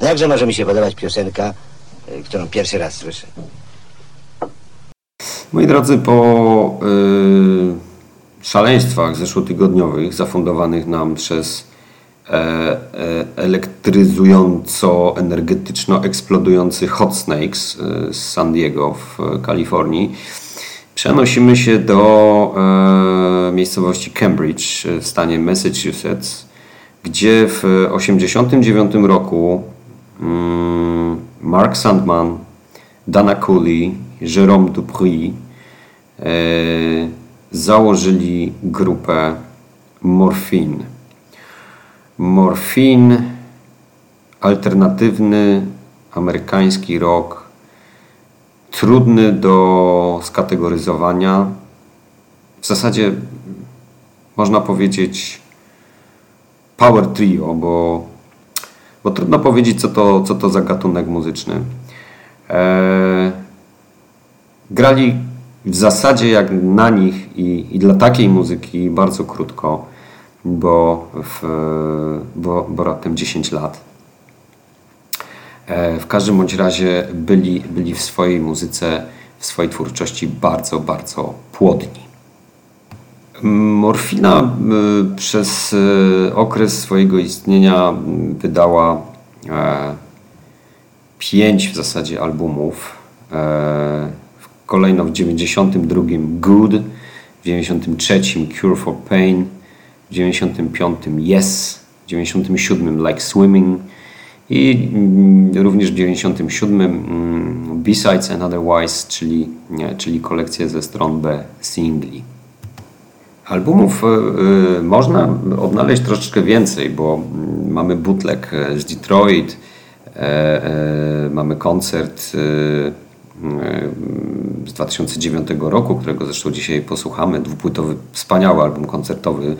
No jakże może mi się podobać piosenka, y, którą pierwszy raz słyszę? Moi drodzy, po y, szaleństwach zeszłotygodniowych zafundowanych nam przez e, e, elektryzująco, energetyczno eksplodujący Hot Snakes e, z San Diego w Kalifornii, przenosimy się do e, miejscowości Cambridge w stanie Massachusetts, gdzie w 1989 roku Mark Sandman, Dana Cooley, Jérôme Dupri e, założyli grupę Morphine. Morphine, alternatywny amerykański rock, trudny do skategoryzowania. W zasadzie można powiedzieć power trio, bo, bo trudno powiedzieć, co to, co to za gatunek muzyczny. Eee, grali w zasadzie jak na nich i, i dla takiej muzyki bardzo krótko, bo, w, bo, bo raptem 10 lat. E, w każdym bądź razie byli, byli w swojej muzyce, w swojej twórczości bardzo, bardzo płodni. Morfina y, przez y, okres swojego istnienia wydała e, pięć w zasadzie albumów. E, Kolejno w 92 Good, w 93 Cure for Pain, w 95 Yes, w 97 Like Swimming i mm, również w 97 mm, Besides and Otherwise, czyli, czyli kolekcję ze stron B singli. Albumów y, y, można odnaleźć troszeczkę więcej, bo mm, mamy bootleg z Detroit, e, e, mamy koncert z 2009 roku, którego zresztą dzisiaj posłuchamy. Dwupłytowy, wspaniały album koncertowy,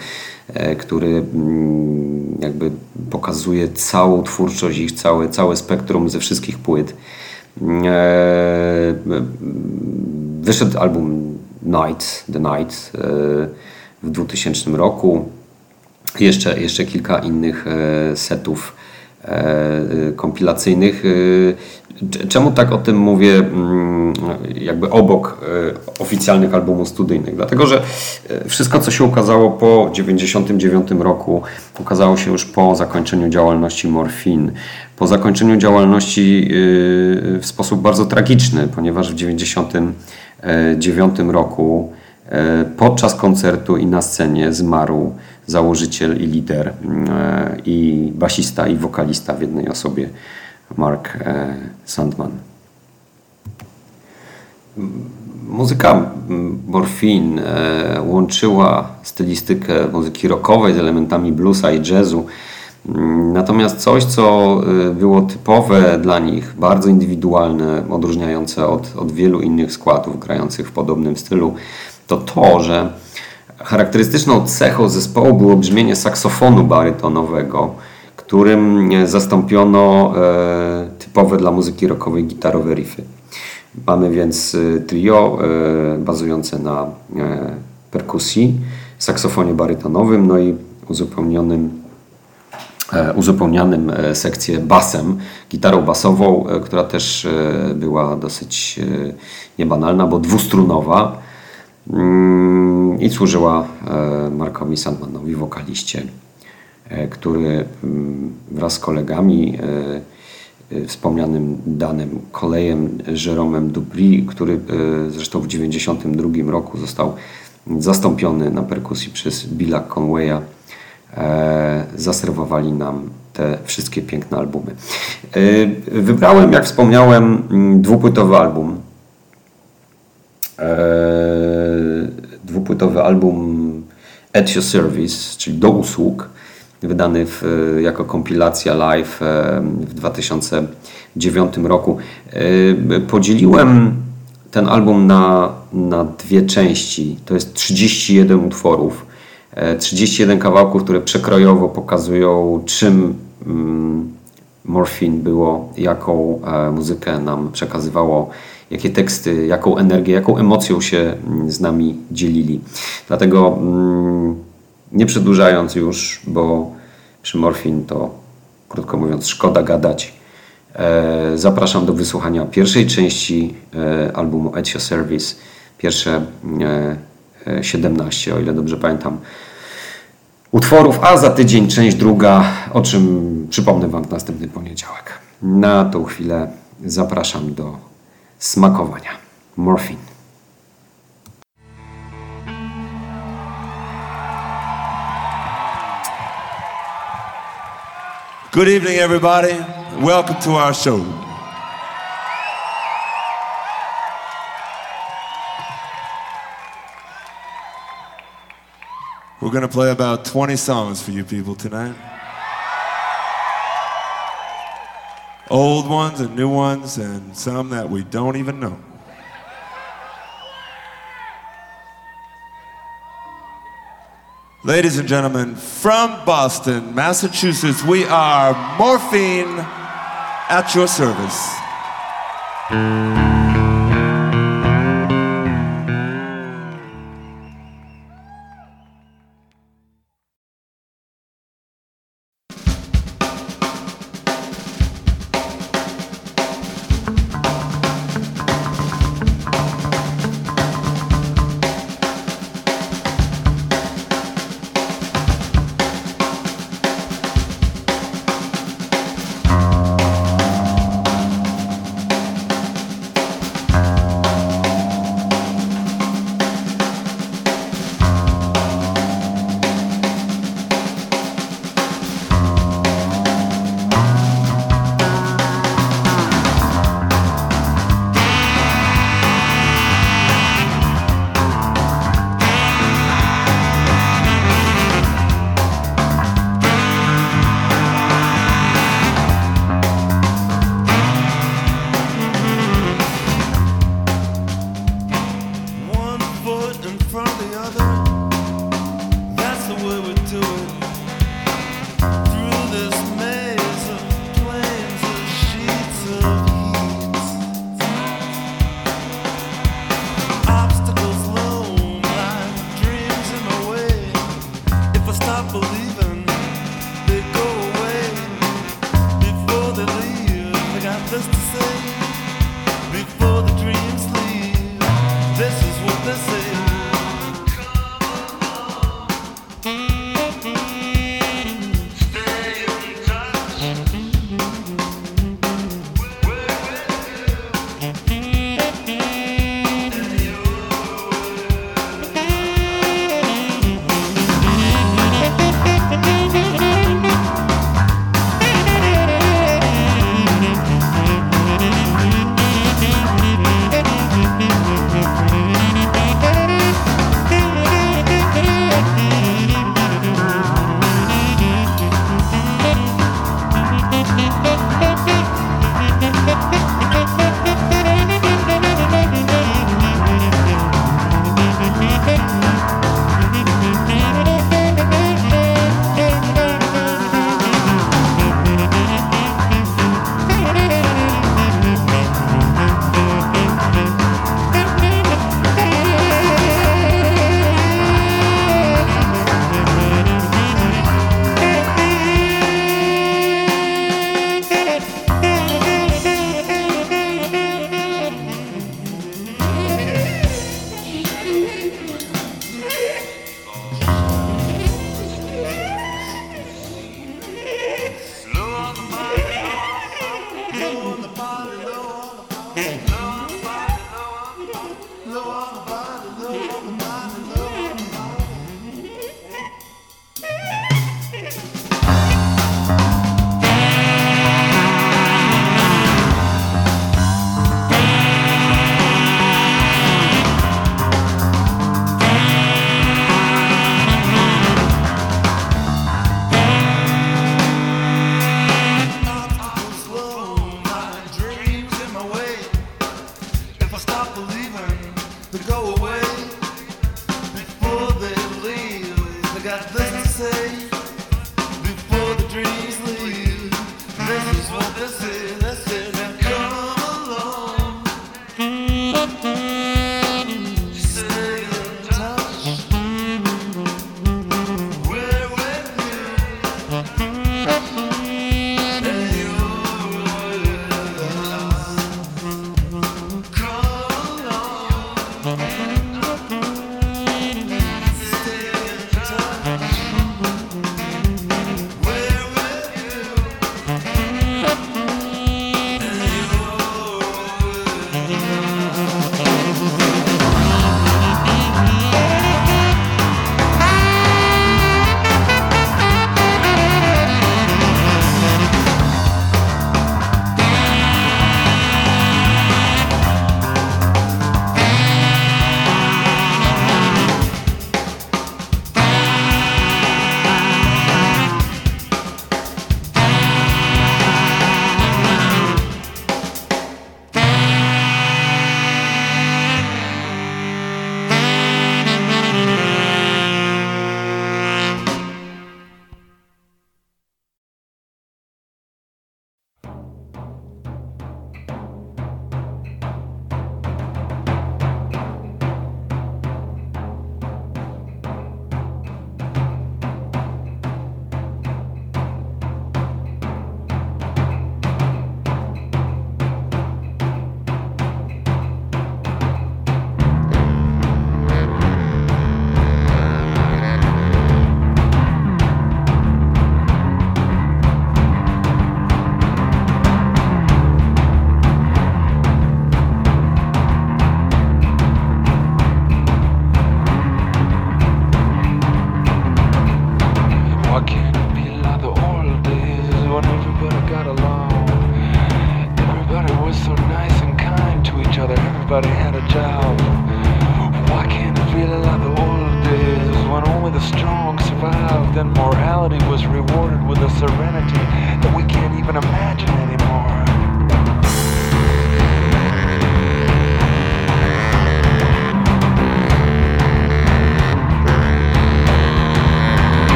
e, który mm, jakby pokazuje całą twórczość ich, całe, całe spektrum ze wszystkich płyt. E, wyszedł album Night, The Night e, w 2000 roku. Jeszcze, jeszcze kilka innych setów kompilacyjnych. Czemu tak o tym mówię mm, jakby obok e, oficjalnych albumów studyjnych? Dlatego, że e, wszystko, co się ukazało po 1999 roku, ukazało się już po zakończeniu działalności Morfin. Po zakończeniu działalności e, w sposób bardzo tragiczny, ponieważ w 1999 roku podczas koncertu i na scenie zmarł założyciel i lider i basista i wokalista w jednej osobie Mark e, Sandman. Muzyka Morfin e, łączyła stylistykę muzyki rockowej z elementami bluesa i jazzu. Natomiast coś, co e, było typowe dla nich, bardzo indywidualne, odróżniające od, od wielu innych składów grających w podobnym stylu, to to, że charakterystyczną cechą zespołu było brzmienie saksofonu barytonowego, którym zastąpiono e, typowe dla muzyki rockowej gitarowe riffy. Mamy więc e, trio e, bazujące na perkusji, saksofonie barytonowym, no i uzupełnionym uzupełnianym sekcję basem, gitarą basową, która też była dosyć niebanalna, bo dwustrunowa i służyła Markowi Sandmanowi, wokaliście E, który mm, wraz z kolegami, e, e, wspomnianym Danem Kolejem, Jeromem Dupri, który zresztą w 1992 roku został zastąpiony na perkusji przez Billa Conwaya, zaserwowali nam te wszystkie piękne albumy. Wybrałem, jak wspomniałem, mm, dwupłytowy album. Dwupłytowy album At Your Service, czyli do usług wydany w, jako kompilacja live w 2009 roku. Podzieliłem ten album na, na dwie części. To jest 31 utworów. 31 kawałków, które przekrojowo pokazują, czym mm, Morphine było, jaką e, muzykę nam przekazywało, jakie teksty, jaką energię, jaką emocją się mm, z nami dzielili. Dlatego mm, nie przedłużając już, bo przy Morphine to krótko mówiąc szkoda gadać. E, zapraszam do wysłuchania pierwszej części e, albumu At Service. Pierwsze 17, o ile dobrze pamiętam utworów, a za tydzień część druga, o czym przypomnę Wam w następny poniedziałek. Na tą chwilę zapraszam do smakowania. Morphine. Good evening, everybody. Welcome to our show. We're going to play about 20 songs for you people tonight. Old ones and new ones, and some that we don't even know. Ladies and gentlemen, from Boston, Massachusetts, we are Morphine at your service.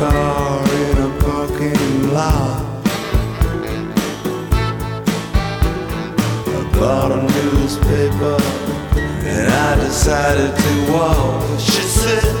car in a parking lot. I bought a newspaper and I decided to walk. She said.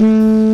A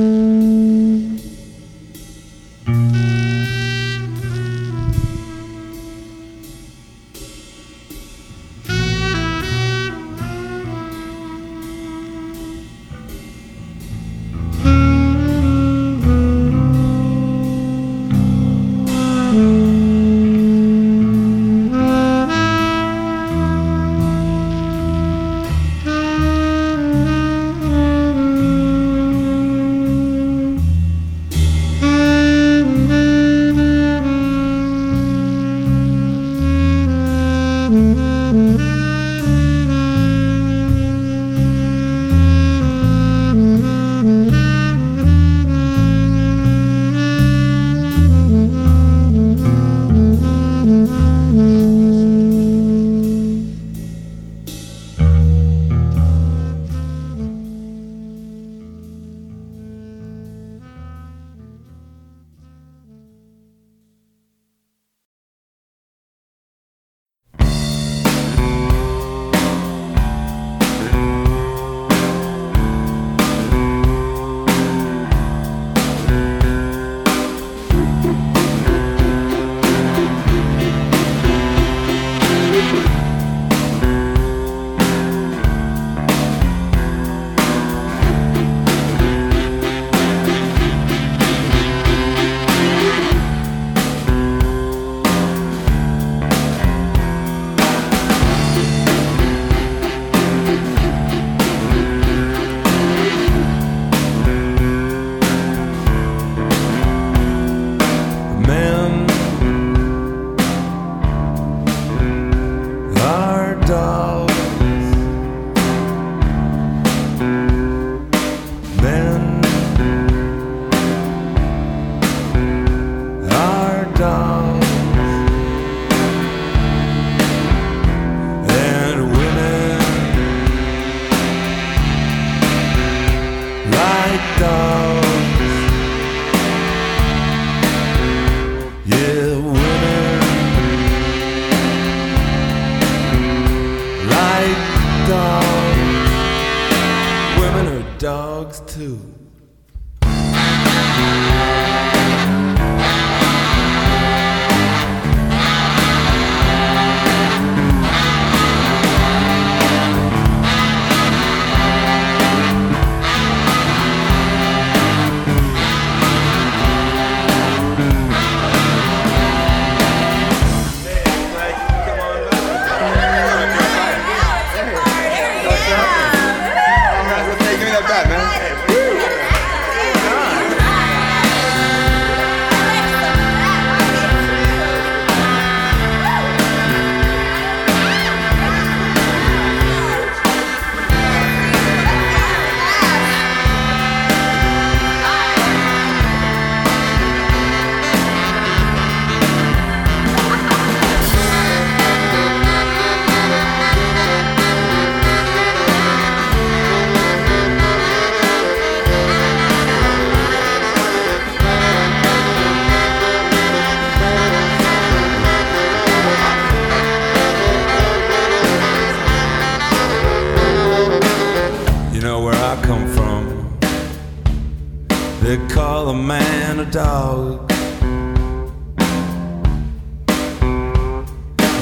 man a dog.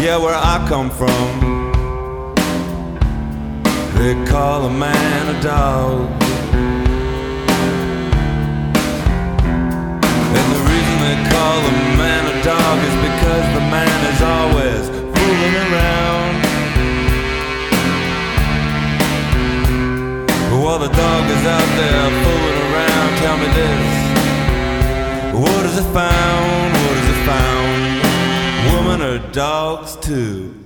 Yeah, where I come from, they call a man a dog. And the reason they call a man a dog is because the man is always fooling around. While the dog is out there fooling around, tell me this. What have they found? What have they found? Woman or dogs too?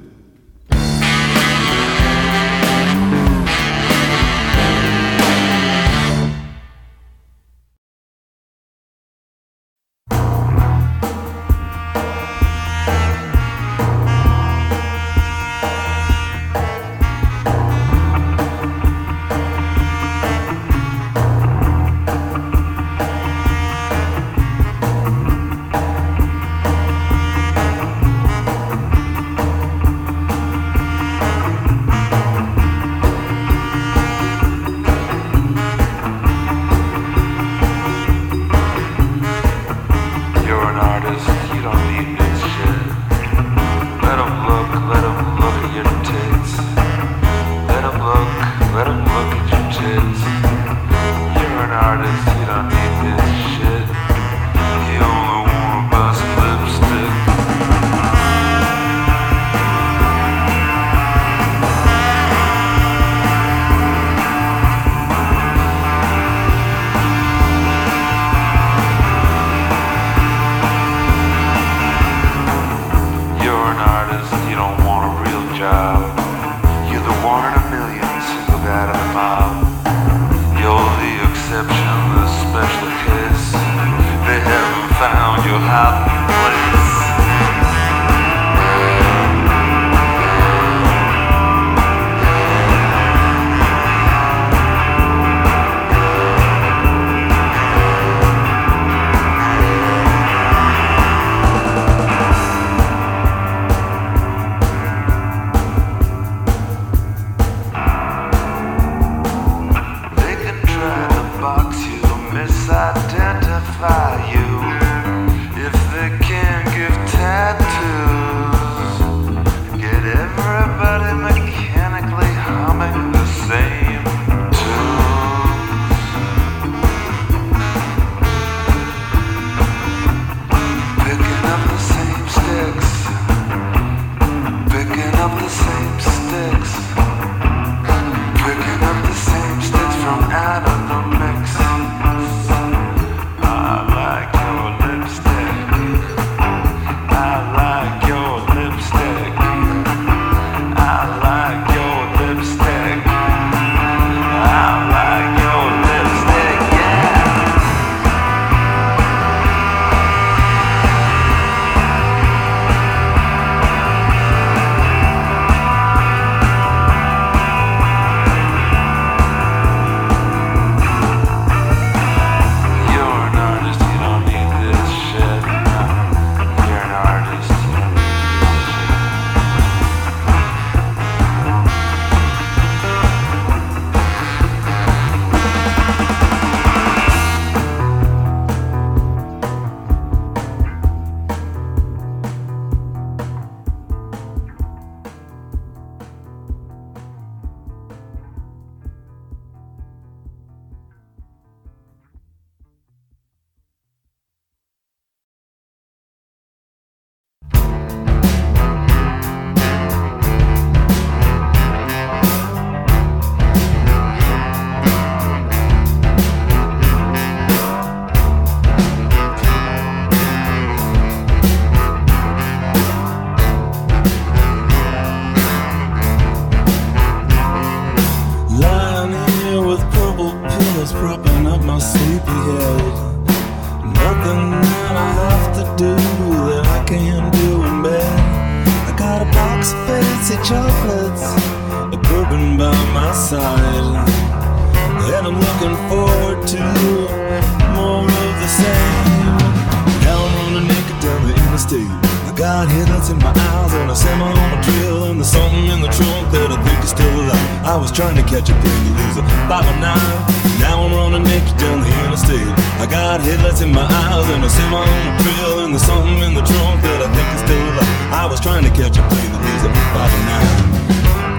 And there's something in the trunk that I think is still alive. I was trying to catch a plane that lose a five or nine.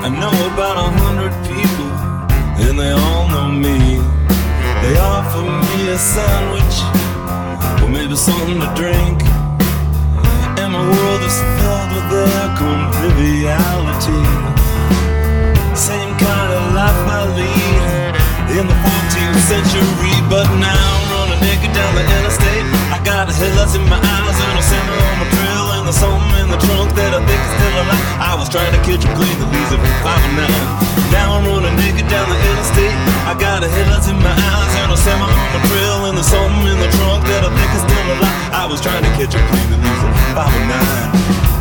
I know about a hundred people and they all know me. They offer me a sandwich or maybe something to drink. And my world is filled with their conviviality. Same kind of life I lead in the 14th century, but now naked down the interstate. I got headlights in my eyes and a center on my trail, and there's something in the trunk that I think is still alive. I was trying to catch a plane that leaves at five or nine. Now I'm running naked down the interstate. I got headlights in my eyes and a semi on my trail, and there's something in the trunk that I think is still alive. I was trying to catch a plane that leaves at five or nine.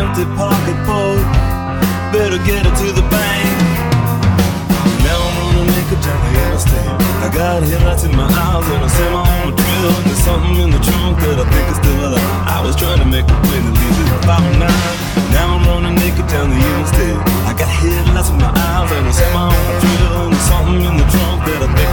Empty pocketbook. Better get it to the bank. Now I'm running naked down the interstate. I got headlights in my eyes and a semi on a drill. There's something in the trunk that I think is still alive. I was trying to make a that leaves at five or nine. Now I'm running naked down the interstate. I got headlights in my eyes and a semi on a drill. There's something in the trunk that I think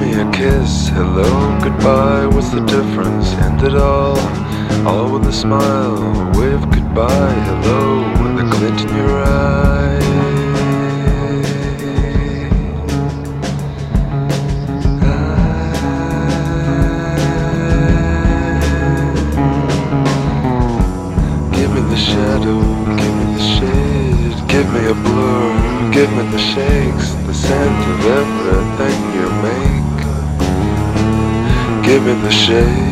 me a kiss. Hello, goodbye. What's the difference? End it all. All with a smile. Wave goodbye. Hello, with a glint in your eye. Give me the shadow, give me the shade, give me a blur, give me the shakes, the scent of everything you made give me the shade.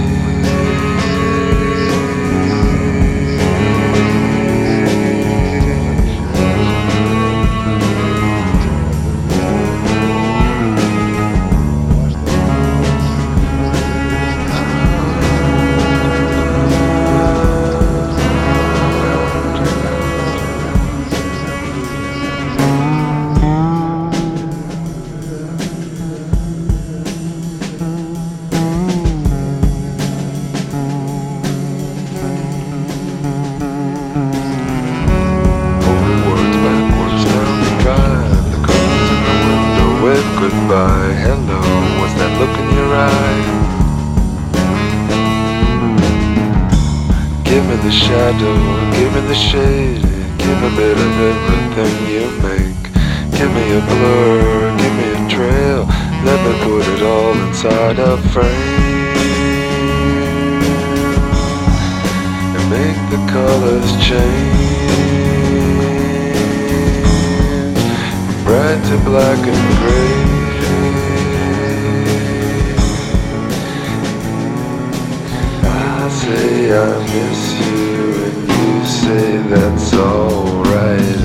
I miss you and you say that's alright.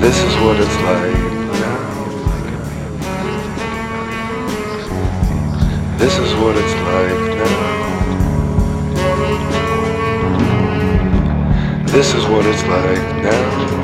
This is what it's like. This is what it's like now. This is what it's like now.